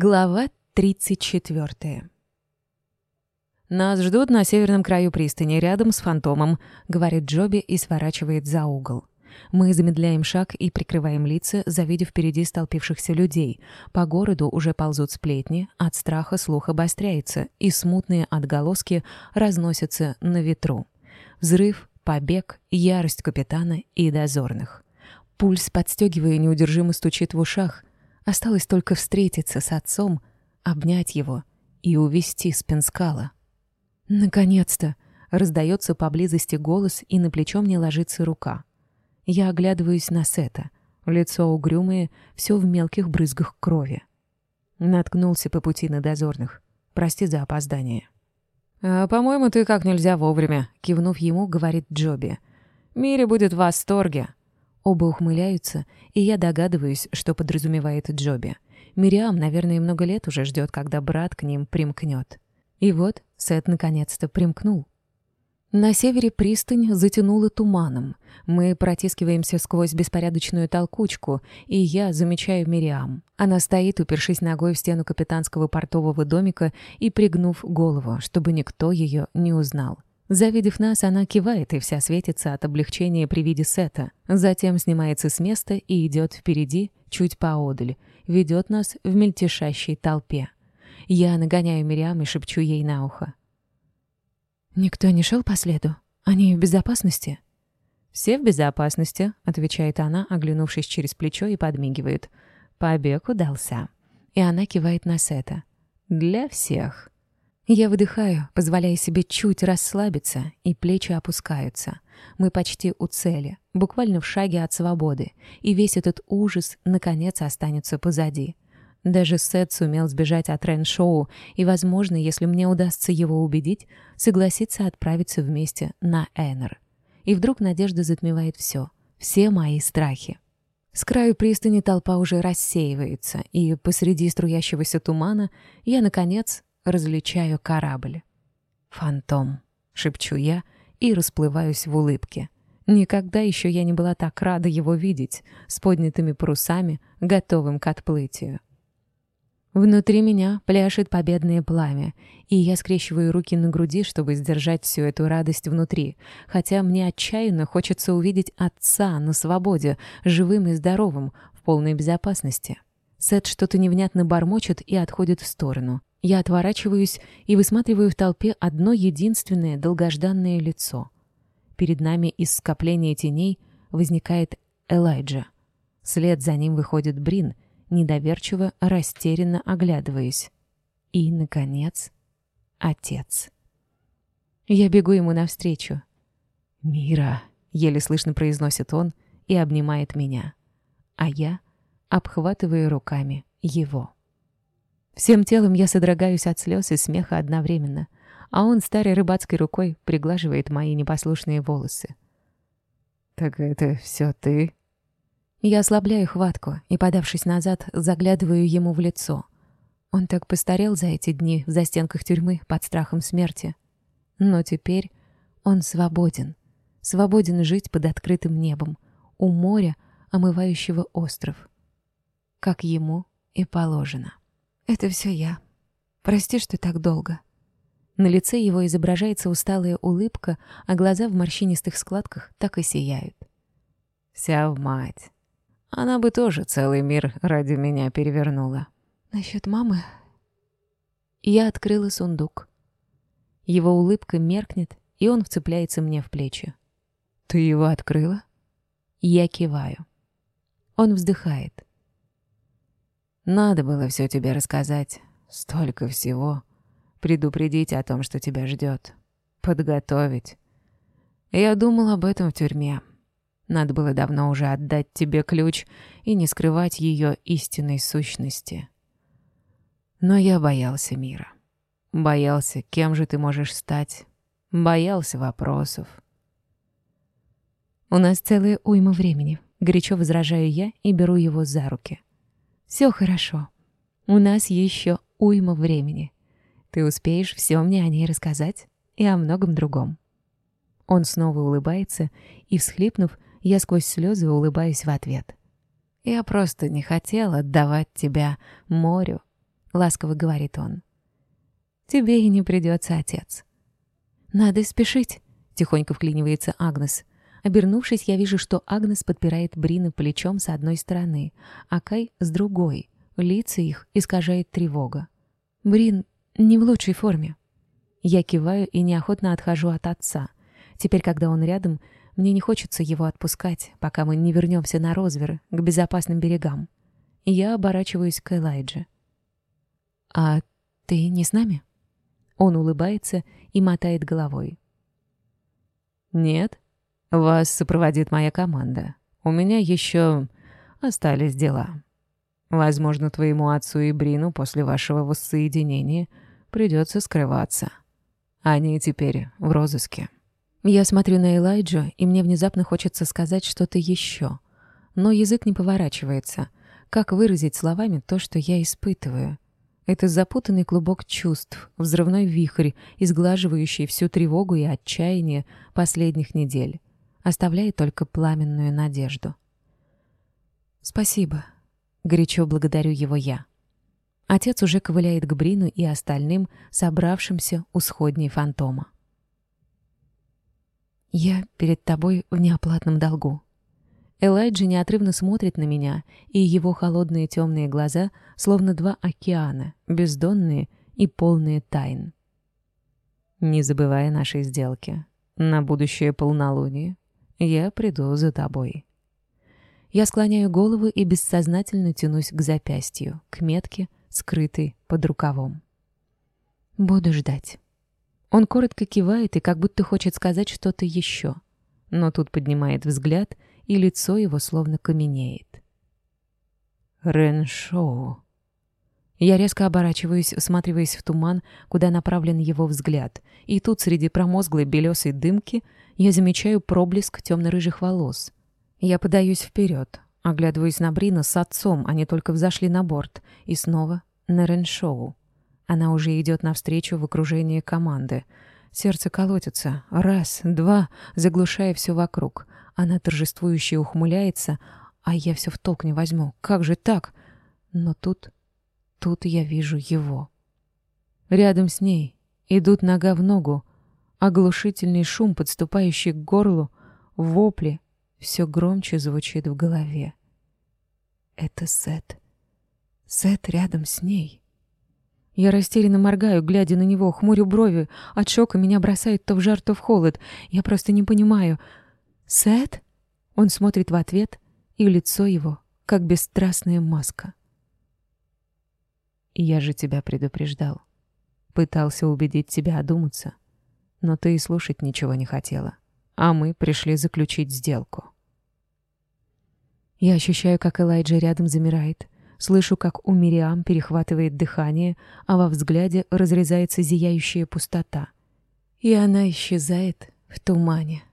Глава 34. «Нас ждут на северном краю пристани, рядом с фантомом», — говорит Джоби и сворачивает за угол. Мы замедляем шаг и прикрываем лица, завидев впереди столпившихся людей. По городу уже ползут сплетни, от страха слух обостряется, и смутные отголоски разносятся на ветру. Взрыв, побег, ярость капитана и дозорных. Пульс, подстегивая, неудержимо стучит в ушах осталось только встретиться с отцом, обнять его и увести с Пенскала. «Наконец-то!» — раздается поблизости голос, и на плечо мне ложится рука. Я оглядываюсь на Сета. Лицо угрюмое, все в мелких брызгах крови. Наткнулся по пути на дозорных. «Прости за опоздание «А, «По-моему, ты как нельзя вовремя», — кивнув ему, говорит Джоби. "Мире будет в восторге». Оба ухмыляются, и я догадываюсь, что подразумевает Джоби. Мириам, наверное, много лет уже ждет, когда брат к ним примкнет. И вот Сет наконец-то примкнул. На севере пристань затянула туманом. Мы протискиваемся сквозь беспорядочную толкучку, и я замечаю Мириам. Она стоит, упершись ногой в стену капитанского портового домика и пригнув голову, чтобы никто ее не узнал. Завидев нас, она кивает и вся светится от облегчения при виде Сета. Затем снимается с места и идет впереди, чуть поодаль, ведет нас в мельтешащей толпе. Я нагоняю Мириам и шепчу ей на ухо. «Никто не шел по следу? Они в безопасности?» «Все в безопасности», — отвечает она, оглянувшись через плечо и подмигивает. «Побег удался». И она кивает на Сета. «Для всех». Я выдыхаю, позволяя себе чуть расслабиться, и плечи опускаются. Мы почти у цели, буквально в шаге от свободы, и весь этот ужас, наконец, останется позади. Даже Сет сумел сбежать от Рен-шоу, и, возможно, если мне удастся его убедить, согласится отправиться вместе на Энер. И вдруг надежда затмевает все, все мои страхи. С краю пристани толпа уже рассеивается, и посреди струящегося тумана я, наконец, различаю корабль. «Фантом», — шепчу я и расплываюсь в улыбке. Никогда еще я не была так рада его видеть, с поднятыми парусами, готовым к отплытию. Внутри меня пляшет победное пламя, и я скрещиваю руки на груди, чтобы сдержать всю эту радость внутри, хотя мне отчаянно хочется увидеть отца на свободе, живым и здоровым, в полной безопасности. Сет что-то невнятно бормочет и отходит в сторону. Я отворачиваюсь и высматриваю в толпе одно единственное долгожданное лицо. Перед нами из скопления теней возникает Элайджа. След за ним выходит Брин — недоверчиво, растерянно оглядываясь. И, наконец, отец. Я бегу ему навстречу. «Мира!» — еле слышно произносит он и обнимает меня. А я обхватываю руками его. Всем телом я содрогаюсь от слез и смеха одновременно, а он старой рыбацкой рукой приглаживает мои непослушные волосы. «Так это все ты?» Я ослабляю хватку и, подавшись назад, заглядываю ему в лицо. Он так постарел за эти дни в застенках тюрьмы под страхом смерти. Но теперь он свободен. Свободен жить под открытым небом, у моря, омывающего остров. Как ему и положено. Это все я. Прости, что так долго. На лице его изображается усталая улыбка, а глаза в морщинистых складках так и сияют. «Вся в мать!» Она бы тоже целый мир ради меня перевернула. Насчет мамы... Я открыла сундук. Его улыбка меркнет, и он Надо было все тебе рассказать. Столько всего. Предупредить о том, что тебя ждет. Подготовить. Я думал об этом в тюрьме. Надо было давно уже отдать тебе ключ и не скрывать ее истинной сущности. Но я боялся мира. Боялся, кем же ты можешь стать. Боялся вопросов. «У нас целая уйма времени», — горячо возражаю я и беру его за руки — все хорошо. У нас еще уйма времени. Ты успеешь все мне о ней рассказать и о многом другом». Он снова улыбается, и, всхлипнув, я сквозь слезы улыбаюсь в ответ. «Я просто не хотел отдавать тебя морю», — ласково говорит он. «Тебе и не придется, отец». «Надо спешить», — тихонько вклинивается Агнес. Обернувшись, я вижу, что Агнес подпирает Брина плечом с одной стороны, а Кай — с другой. Лица их искажает тревога. «Брин не в лучшей форме». Я киваю и неохотно отхожу от отца. Теперь, когда он рядом, мне не хочется его отпускать, пока мы не вернемся на Розвер, к безопасным берегам. Я оборачиваюсь к Элайджи. «А ты не с нами?» Он улыбается и мотает головой. «Нет», вас сопроводит моя команда. У меня еще остались дела. Возможно, твоему отцу и Брину после вашего воссоединения придется скрываться. Они теперь в розыске. Я смотрю на Элайджу, и мне внезапно хочется сказать что-то еще. Но язык не поворачивается. Как выразить словами то, что я испытываю? Это запутанный клубок чувств, взрывной вихрь, изглаживающий всю тревогу и отчаяние последних недель оставляя только пламенную надежду. «Спасибо», — горячо благодарю его я. Отец уже ковыляет к Брину и остальным, собравшимся у сходней фантома. «Я перед тобой в неоплатном долгу». Элайджа неотрывно смотрит на меня, и его холодные темные глаза словно два океана, бездонные и полные тайн. «Не забывая нашей сделки На будущее полнолуние я приду за тобой». Я склоняю голову и бессознательно тянусь к запястью, к метке, скрытой под рукавом. Буду ждать. Он коротко кивает и как будто хочет сказать что-то еще. Но тут поднимает взгляд, и лицо его словно каменеет. Рен-шоу. Я резко оборачиваюсь, всматриваясь в туман, куда направлен его взгляд, и тут среди промозглой белесой дымки я замечаю проблеск темно-рыжих волос. Я подаюсь вперед, оглядываясь на Брина с отцом, они только взошли на борт, и снова на Рен-шоу. Она уже идет навстречу в окружении команды. Сердце колотится. Раз, два, заглушая все вокруг. Она торжествующе ухмыляется, а я все в толк не возьму. Как же так? Но тут, Тут я вижу его. Рядом с ней идут нога в ногу, оглушительный шум, подступающий к горлу, вопли, все громче звучит в голове. Это Сет. Сет рядом с ней. Я растерянно моргаю, глядя на него, хмурю брови. От шока меня бросает то в жар, то в холод. Я просто не понимаю. «Сет?» Он смотрит в ответ, и лицо его, как бесстрастная маска. «Я же тебя предупреждал. Пытался убедить тебя одуматься. Но ты и слушать ничего не хотела. А мы пришли заключить сделку». Я ощущаю, как Элайджа рядом замирает — Слышу, как у Мириам перехватывает дыхание, а во взгляде разрезается зияющая пустота. И она исчезает в тумане.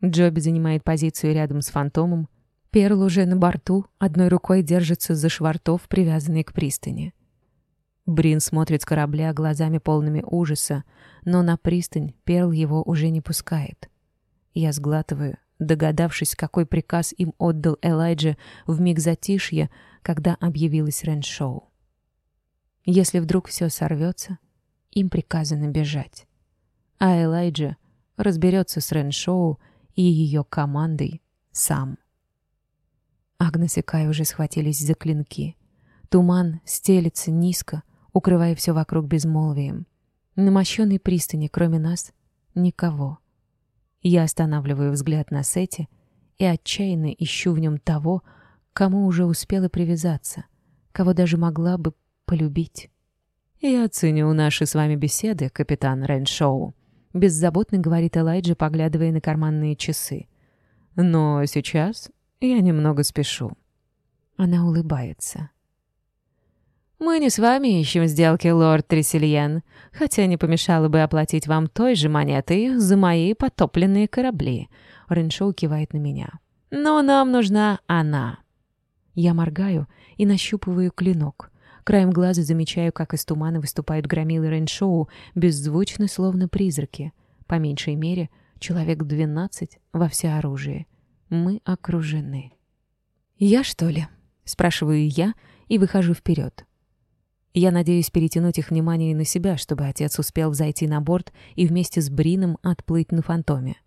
То, что Сет рядом с Реншоу, означает лишь одно. Джоби занимает позицию рядом с фантомом. Перл уже на борту, одной рукой держится за швартов, привязанный к пристани. Брин смотрит с корабля глазами полными ужаса, но на пристань Перл его уже не пускает. Я сглатываю, догадавшись, какой приказ им отдал Элайджа в миг затишья, когда объявилась Рен-шоу. Если вдруг все сорвется, им приказано бежать. А Элайджа разберется с Рен-шоу и ее командой сам. Агнес и Кай уже схватились за клинки. Туман стелится низко, укрывая все вокруг безмолвием. На мощенной пристани, кроме нас, никого. Я останавливаю взгляд на Сети и отчаянно ищу в нем того, кому уже успела привязаться, кого даже могла бы полюбить. «Я оценю наши с вами беседы, капитан Реншоу», беззаботно говорит Элайджа, поглядывая на карманные часы. «Но сейчас я немного спешу». Она улыбается. «Мы не с вами ищем сделки, лорд Тресельен, хотя не помешало бы оплатить вам той же монетой за мои потопленные корабли». Реншоу кивает на меня. «Но нам нужна она». Я моргаю и нащупываю клинок — Краем глаза замечаю, как из тумана выступают громилы Рейншоу, беззвучны, словно призраки. По меньшей мере, человек двенадцать во всеоружии. Мы окружены. «Я, что ли?» — спрашиваю я и выхожу вперед. Я надеюсь перетянуть их внимание на себя, чтобы отец успел взойти на борт и вместе с Брином отплыть на фантоме.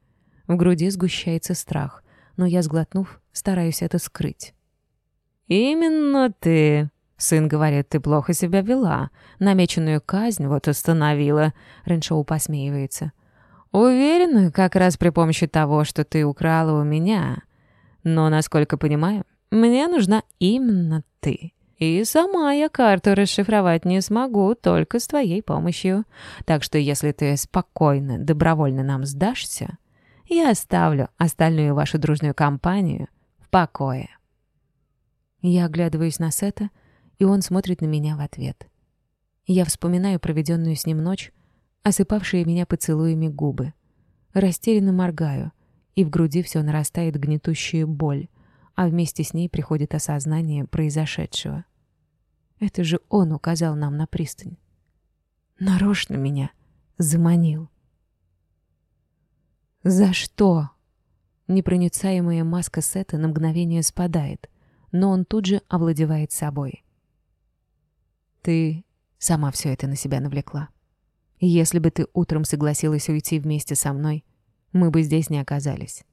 В груди сгущается страх, но я, сглотнув, стараюсь это скрыть. «Именно ты!» Сын говорит, ты плохо себя вела. Намеченную казнь вот установила. Реншоу посмеивается. Уверена, как раз при помощи того, что ты украла у меня. Но, насколько понимаю, мне нужна именно ты. И сама я карту расшифровать не смогу, только с твоей помощью. Так что если ты спокойно, добровольно нам сдашься, я оставлю остальную вашу дружную компанию в покое. Я оглядываюсь на Сета, и он смотрит на меня в ответ. Я вспоминаю проведенную с ним ночь, осыпавшие меня поцелуями губы. Растерянно моргаю, и в груди все нарастает гнетущая боль, а вместе с ней приходит осознание произошедшего. Это же он указал нам на пристань. Нарочно меня заманил. «За что?» Непроницаемая маска Сета на мгновение спадает, но он тут же овладевает собой — ты сама все это на себя навлекла. Если бы ты утром согласилась уйти вместе со мной, мы бы здесь не оказались.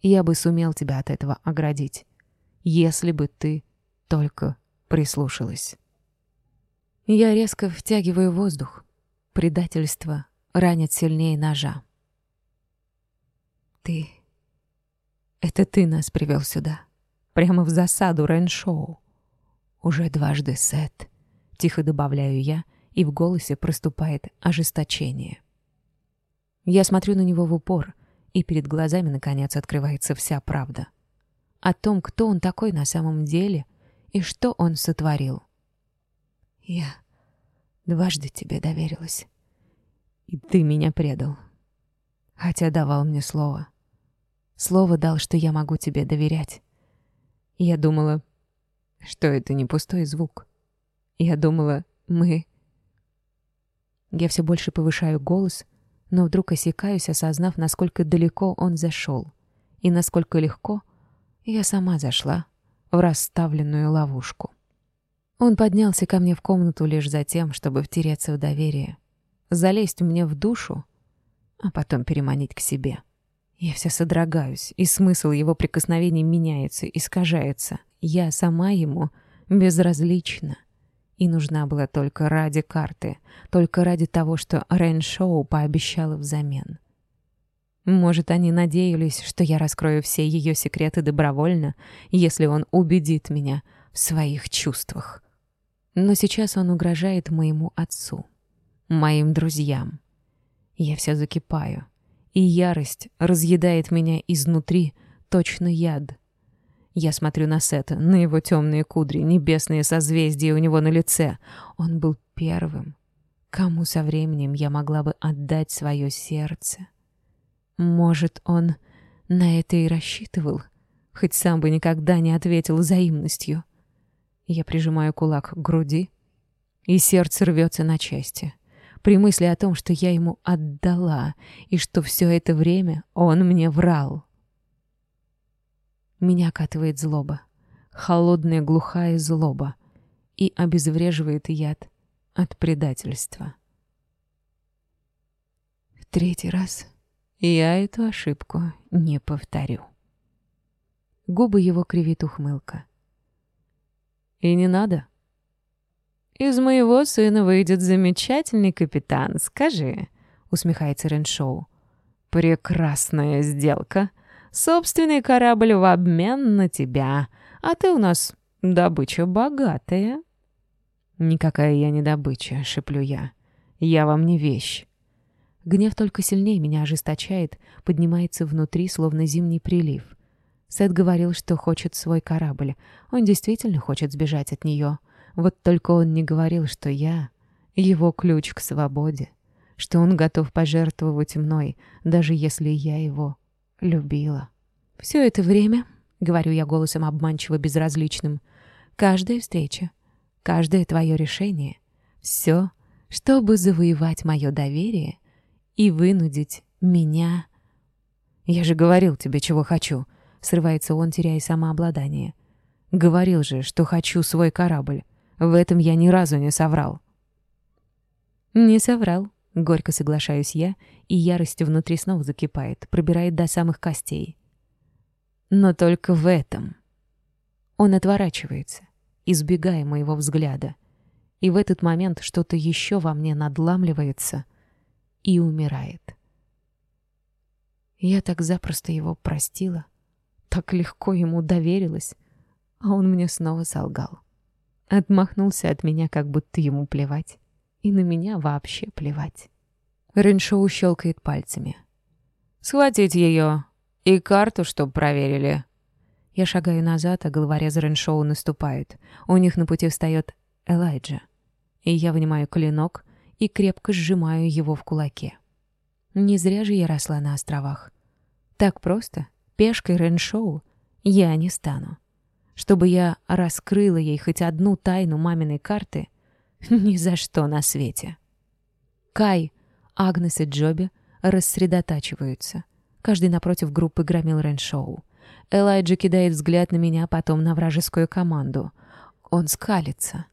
Я бы сумел тебя от этого оградить, если бы ты только прислушалась. Я резко втягиваю воздух. Предательство ранит сильнее ножа. Ты... Это ты нас привел сюда. Прямо в засаду рен Уже дважды Сет тихо добавляю я, и в голосе проступает ожесточение. Я смотрю на него в упор, и перед глазами, наконец, открывается вся правда. О том, кто он такой на самом деле и что он сотворил. Я дважды тебе доверилась. И ты меня предал. Хотя давал мне слово. Слово дал, что я могу тебе доверять. Я думала, что это не пустой звук. Я думала, мы... Я все больше повышаю голос, но вдруг осекаюсь, осознав, насколько далеко он зашел и насколько легко я сама зашла в расставленную ловушку. Он поднялся ко мне в комнату лишь за тем, чтобы втереться в доверие, залезть мне в душу, а потом переманить к себе. Я вся содрогаюсь, и смысл его прикосновений меняется, искажается. Я сама ему безразлична и нужна была только ради карты, только ради того, что Рен пообещала взамен. Может, они надеялись, что я раскрою все ее секреты добровольно, если он убедит меня в своих чувствах. Но сейчас он угрожает моему отцу, моим друзьям. Я все закипаю, и ярость разъедает меня изнутри, точно яд — Я смотрю на Сета, на его темные кудри, небесные созвездия у него на лице. Он был первым, кому со временем я могла бы отдать свое сердце. Может, он на это и рассчитывал, хоть сам бы никогда не ответил взаимностью. Я прижимаю кулак к груди, и сердце рвется на части. При мысли о том, что я ему отдала, и что все это время он мне врал. Меня окатывает злоба. Холодная, глухая злоба. И обезвреживает яд от предательства. В третий раз я эту ошибку не повторю. Губы его кривит ухмылка. И не надо. Из моего сына выйдет замечательный капитан, скажи, усмехается Реншоу. Прекрасная сделка — Собственный корабль в обмен на тебя. А ты у нас добыча богатая». «Никакая я не добыча», — шеплю я. «Я вам не вещь». Гнев только сильнее меня ожесточает, поднимается внутри, словно зимний прилив. Сет говорил, что хочет свой корабль. Он действительно хочет сбежать от нее. Вот только он не говорил, что я — его ключ к свободе, что он готов пожертвовать мной, даже если я его любила. Все это время, — говорю я голосом обманчиво безразличным, — каждая встреча, каждое твое решение — все, чтобы завоевать мое доверие и вынудить меня... Я же говорил тебе, чего хочу — Срывается он, теряя самообладание. Говорил же, что хочу свой корабль. В этом я ни разу не соврал. Не соврал. Горько соглашаюсь я, и ярость внутри снова закипает, пробирает до самых костей. Но только в этом. Он отворачивается, избегая моего взгляда. И в этот момент что-то еще во мне надламливается и умирает. Я так запросто его простила, так легко ему доверилась, а он мне снова солгал. Отмахнулся от меня, как будто ему плевать и на меня вообще плевать. Реншоу щелкает пальцами. «Схватить ее! И карту, чтоб проверили!» Я шагаю назад, а головорез Реншоу наступает. У них на пути встает Элайджа. И я вынимаю клинок и крепко сжимаю его в кулаке. Не зря же я росла на островах. Так просто, пешкой Реншоу, я не стану. Чтобы я раскрыла ей хоть одну тайну маминой карты — ни за что на свете. Кай, Агнес и Джоби рассредотачиваются. Каждый напротив группы громил Реншоу. Элайджа кидает взгляд на меня, потом на вражескую команду. Он скалится.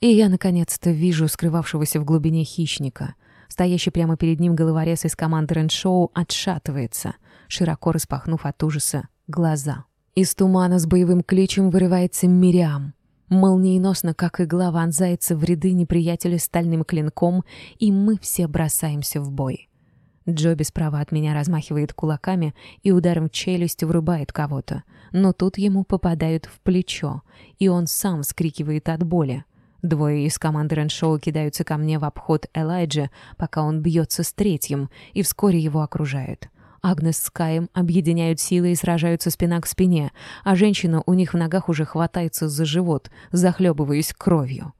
И я, наконец-то, вижу скрывавшегося в глубине хищника. Стоящий прямо перед ним головорез из команды Реншоу отшатывается, широко распахнув от ужаса глаза. Из тумана с боевым кличем вырывается Мириам. Молниеносно, как игла, вонзается в ряды неприятеля стальным клинком, и мы все бросаемся в бой. Джоби справа от меня размахивает кулаками и ударом в челюсть врубает кого-то. Но тут ему попадают в плечо, и он сам скрикивает от боли. Двое из команды Реншоу кидаются ко мне в обход Элайджа, пока он бьется с третьим, и вскоре его окружают. Агнес с Каем объединяют силы и сражаются спина к спине, а женщина у них в ногах уже хватается за живот, захлебываясь кровью.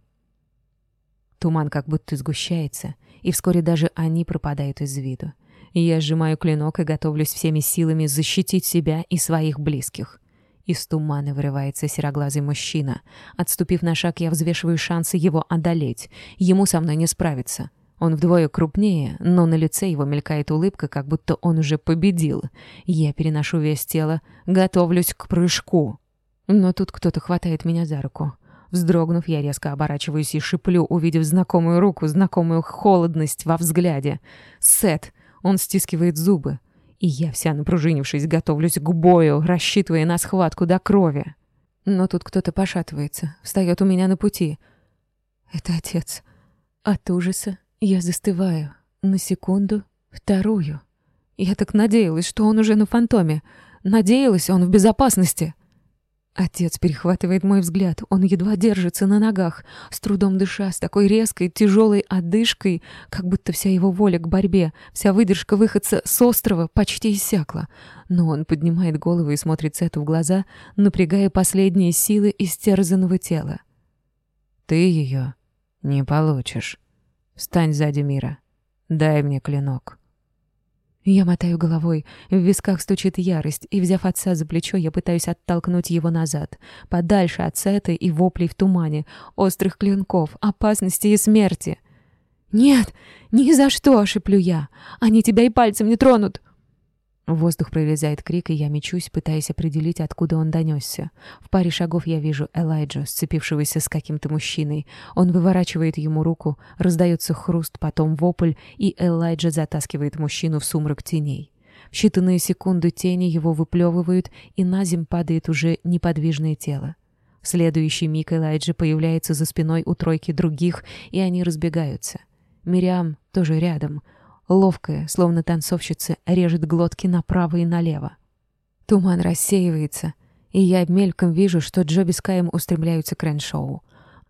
Туман как будто сгущается, и вскоре даже они пропадают из виду. Я сжимаю клинок и готовлюсь всеми силами защитить себя и своих близких. Из тумана вырывается сероглазый мужчина. Отступив на шаг, я взвешиваю шансы его одолеть. Ему со мной не справиться. Он вдвое крупнее, но на лице его мелькает улыбка, как будто он уже победил. Я переношу вес тела, готовлюсь к прыжку. Но тут кто-то хватает меня за руку. Вздрогнув, я резко оборачиваюсь и шиплю, увидев знакомую руку, знакомую холодность во взгляде. Сет. Он стискивает зубы. И я вся напружинившись готовлюсь к бою, рассчитывая на схватку до крови. Но тут кто-то пошатывается, встает у меня на пути. Это отец. От ужаса я застываю на секунду, вторую. Я так надеялась, что он уже на фантоме. Надеялась, он в безопасности. Отец перехватывает мой взгляд. Он едва держится на ногах, с трудом дыша, с такой резкой, тяжелой одышкой, как будто вся его воля к борьбе, вся выдержка выходца с острова почти иссякла. Но он поднимает голову и смотрит Сету в глаза, напрягая последние силы истерзанного тела. «Ты ее не получишь». Встань сзади мира. Дай мне клинок». Я мотаю головой, в висках стучит ярость, и, взяв отца за плечо, я пытаюсь оттолкнуть его назад, подальше от сеты и воплей в тумане, острых клинков, опасности и смерти. «Нет, ни за что!» — шеплю я. «Они тебя и пальцем не тронут!» Воздух прорезает крик, и я мечусь, пытаясь определить, откуда он донесся. В паре шагов я вижу Элайджа, сцепившегося с каким-то мужчиной. Он выворачивает ему руку, раздается хруст, потом вопль, и Элайджа затаскивает мужчину в сумрак теней. В считанные секунды тени его выплевывают, и на земь падает уже неподвижное тело. В следующий миг Элайджа появляется за спиной у тройки других, и они разбегаются. Мириам тоже рядом — ловкая, словно танцовщица, режет глотки направо и налево. Туман рассеивается, и я мельком вижу, что Джоби с Каем устремляются к Реншоу.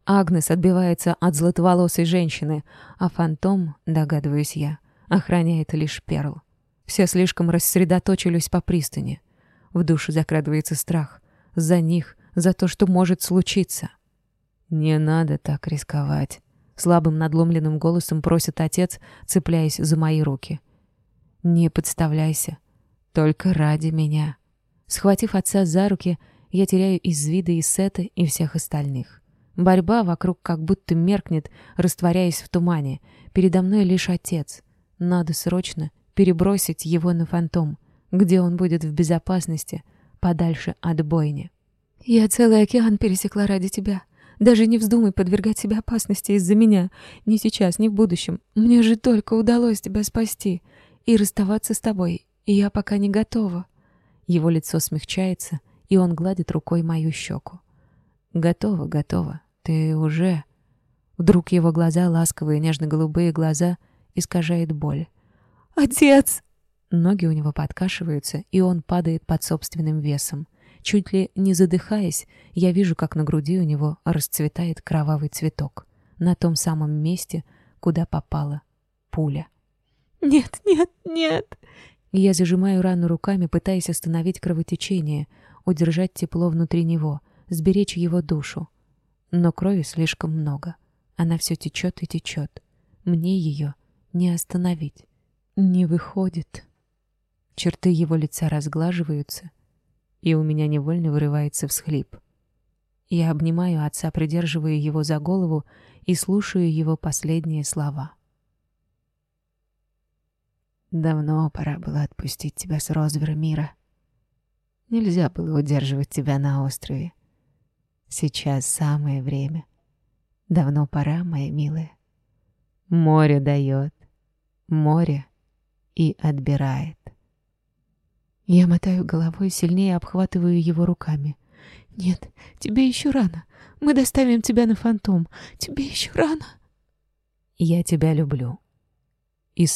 Агнес отбивается от златоволосой женщины, а фантом, догадываюсь я, охраняет лишь Перл. Все слишком рассредоточились по пристани. В душу закрадывается страх. За них, за то, что может случиться. «Не надо так рисковать», Слабым надломленным голосом просит отец, цепляясь за мои руки. «Не подставляйся. Только ради меня». Схватив отца за руки, я теряю из вида и Сета, и всех остальных. Борьба вокруг как будто меркнет, растворяясь в тумане. Передо мной лишь отец. Надо срочно перебросить его на фантом, где он будет в безопасности, подальше от бойни. «Я целый океан пересекла ради тебя», Даже не вздумай подвергать себя опасности из-за меня. Ни сейчас, ни в будущем. Мне же только удалось тебя спасти. И расставаться с тобой я пока не готова». Его лицо смягчается, и он гладит рукой мою щеку. «Готово, готово. Ты уже...» Вдруг его глаза, ласковые нежно-голубые глаза, искажает боль. «Отец!» Ноги у него подкашиваются, и он падает под собственным весом. Чуть ли не задыхаясь, я вижу, как на груди у него расцветает кровавый цветок. На том самом месте, куда попала пуля. «Нет, нет, нет!» Я зажимаю рану руками, пытаясь остановить кровотечение, удержать тепло внутри него, сберечь его душу. Но крови слишком много. Она все течет и течет. Мне ее не остановить. Не выходит. Черты его лица разглаживаются, и у меня невольно вырывается всхлип. Я обнимаю отца, придерживая его за голову и слушаю его последние слова. «Давно пора было отпустить тебя с розвера мира. Нельзя было удерживать тебя на острове. Сейчас самое время. Давно пора, моя милая. Море дает, море и отбирает. Я мотаю головой, сильнее обхватываю его руками. «Нет, тебе еще рано. Мы доставим тебя на фантом. Тебе еще рано». «Я тебя люблю». И